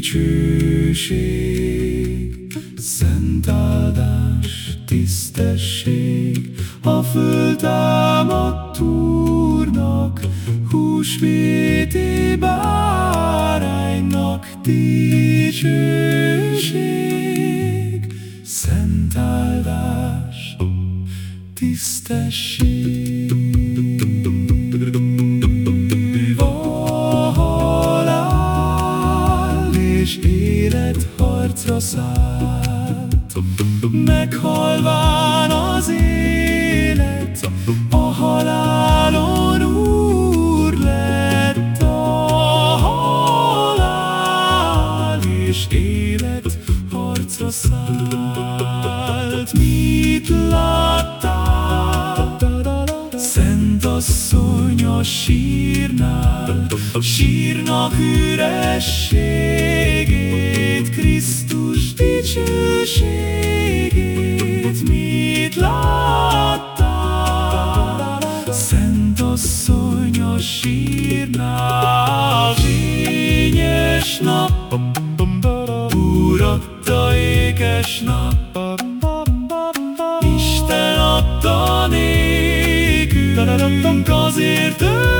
Dicsőség, szent áldás, tisztesség a föltámadt Úrnak, húsvéti báránynak dicsőség, szent áldás, tisztesség. és élet harcra szállt. Meghalván az és élet harcra szállt. Mit láttál? Szent asszony a sírnál, sírnak ürességét, Krisztus dicsőségét. Mit láttál? Szent asszony a sírnál, fényes nap, Úr adta ékes nap, Isten adta nékünk, azért örvendezzünk.